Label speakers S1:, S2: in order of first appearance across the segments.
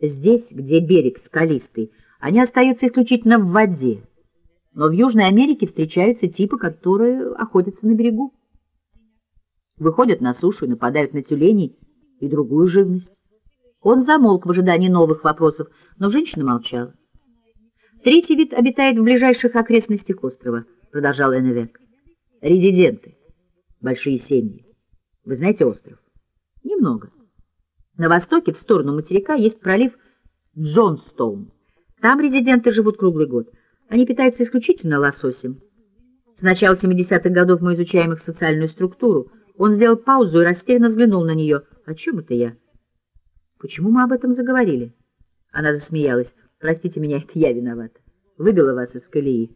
S1: Здесь, где берег скалистый, они остаются исключительно в воде. Но в Южной Америке встречаются типы, которые охотятся на берегу. Выходят на сушу и нападают на тюленей и другую живность. Он замолк в ожидании новых вопросов, но женщина молчала. Третий вид обитает в ближайших окрестностях острова, продолжал Эннвек. Резиденты, большие семьи. Вы знаете остров? Немного. На востоке, в сторону материка, есть пролив Джонстоун. Там резиденты живут круглый год. Они питаются исключительно лососем. С начала 70-х годов мы изучаем их социальную структуру. Он сделал паузу и растерянно взглянул на нее. «О чем это я?» «Почему мы об этом заговорили?» Она засмеялась. «Простите меня, это я виновата. Выбила вас из колеи.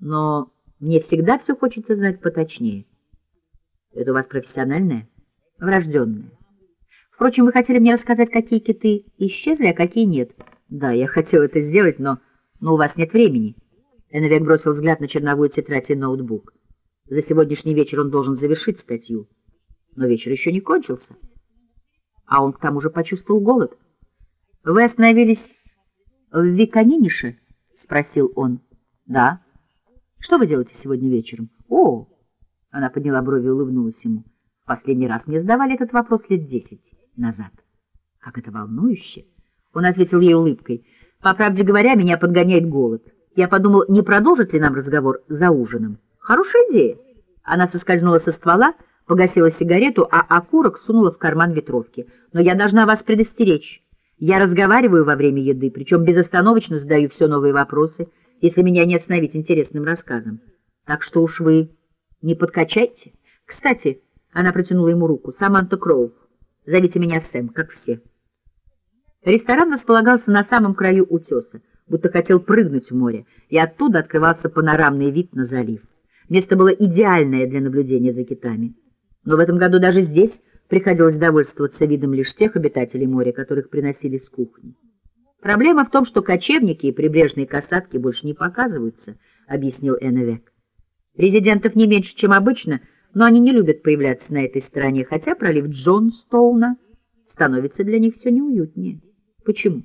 S1: Но мне всегда все хочется знать поточнее». «Это у вас профессиональное?» «Врожденное». Впрочем, вы хотели мне рассказать, какие киты исчезли, а какие нет. Да, я хотел это сделать, но, но у вас нет времени. Эновек бросил взгляд на черновую тетрадь и ноутбук. За сегодняшний вечер он должен завершить статью. Но вечер еще не кончился. А он к тому же почувствовал голод. — Вы остановились в Виканинише? — спросил он. — Да. — Что вы делаете сегодня вечером? — О! — она подняла брови и улыбнулась ему. — последний раз мне задавали этот вопрос лет десять назад. Как это волнующе! Он ответил ей улыбкой. По правде говоря, меня подгоняет голод. Я подумал, не продолжит ли нам разговор за ужином. Хорошая идея. Она соскользнула со ствола, погасила сигарету, а окурок сунула в карман ветровки. Но я должна вас предостеречь. Я разговариваю во время еды, причем безостановочно задаю все новые вопросы, если меня не остановить интересным рассказом. Так что уж вы не подкачайте. Кстати, она протянула ему руку. Саманта Кроув. Зовите меня Сэм, как все. Ресторан располагался на самом краю утеса, будто хотел прыгнуть в море, и оттуда открывался панорамный вид на залив. Место было идеальное для наблюдения за китами. Но в этом году даже здесь приходилось довольствоваться видом лишь тех обитателей моря, которых приносили с кухни. Проблема в том, что кочевники и прибрежные касатки больше не показываются, объяснил Эннвек. Резидентов не меньше, чем обычно — но они не любят появляться на этой стороне, хотя пролив Джонстоуна становится для них все неуютнее. Почему?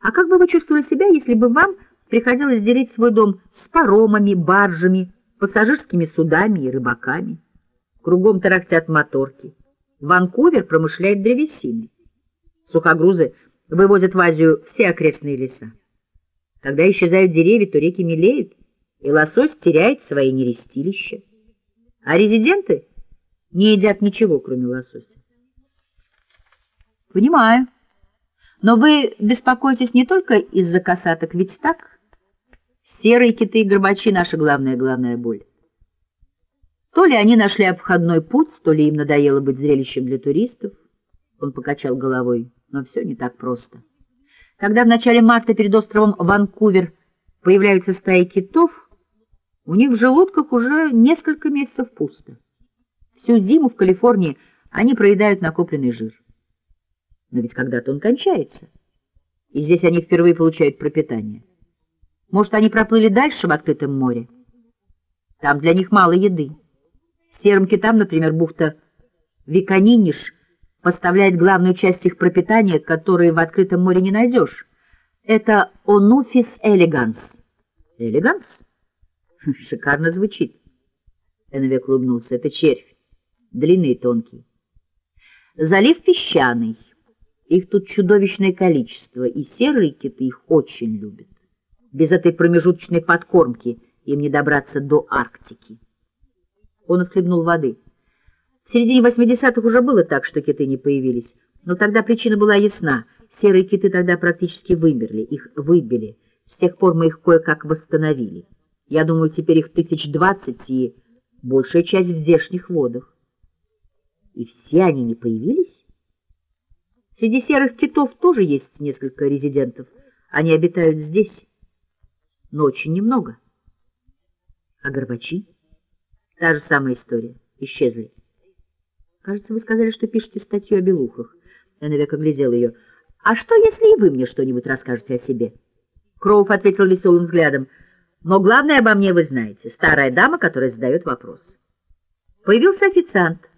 S1: А как бы вы чувствовали себя, если бы вам приходилось делить свой дом с паромами, баржами, пассажирскими судами и рыбаками? Кругом тарахтят моторки. Ванкувер промышляет древесиной. Сухогрузы вывозят в Азию все окрестные леса. Когда исчезают деревья, то реки мелеют, и лосось теряет свои нерестилища а резиденты не едят ничего, кроме лосося. Понимаю. Но вы беспокоитесь не только из-за касаток, ведь так? Серые киты и горбачи — наша главная-главная боль. То ли они нашли обходной путь, то ли им надоело быть зрелищем для туристов. Он покачал головой, но все не так просто. Когда в начале марта перед островом Ванкувер появляются стаи китов — у них в желудках уже несколько месяцев пусто. Всю зиму в Калифорнии они проедают накопленный жир. Но ведь когда-то он кончается, и здесь они впервые получают пропитание. Может, они проплыли дальше в открытом море? Там для них мало еды. Серым китам, например, бухта Виканиниш поставляет главную часть их пропитания, которые в открытом море не найдешь. Это онуфис элеганс. Элеганс? Шикарно звучит. Эновек улыбнулся. Это червь. Длинный и тонкий. Залив песчаный. Их тут чудовищное количество, и серые киты их очень любят. Без этой промежуточной подкормки им не добраться до Арктики. Он отхлебнул воды. В середине 80-х уже было так, что киты не появились. Но тогда причина была ясна. Серые киты тогда практически вымерли, их выбили. С тех пор мы их кое-как восстановили. Я думаю, теперь их тысяч двадцать и большая часть в здешних водах. И все они не появились? Среди серых китов тоже есть несколько резидентов. Они обитают здесь, но очень немного. А горбачи? Та же самая история. Исчезли. Кажется, вы сказали, что пишете статью о белухах. Я навек оглядел ее. А что, если и вы мне что-нибудь расскажете о себе? Кроув ответил веселым взглядом. Но главное обо мне вы знаете. Старая дама, которая задает вопрос. Появился официант.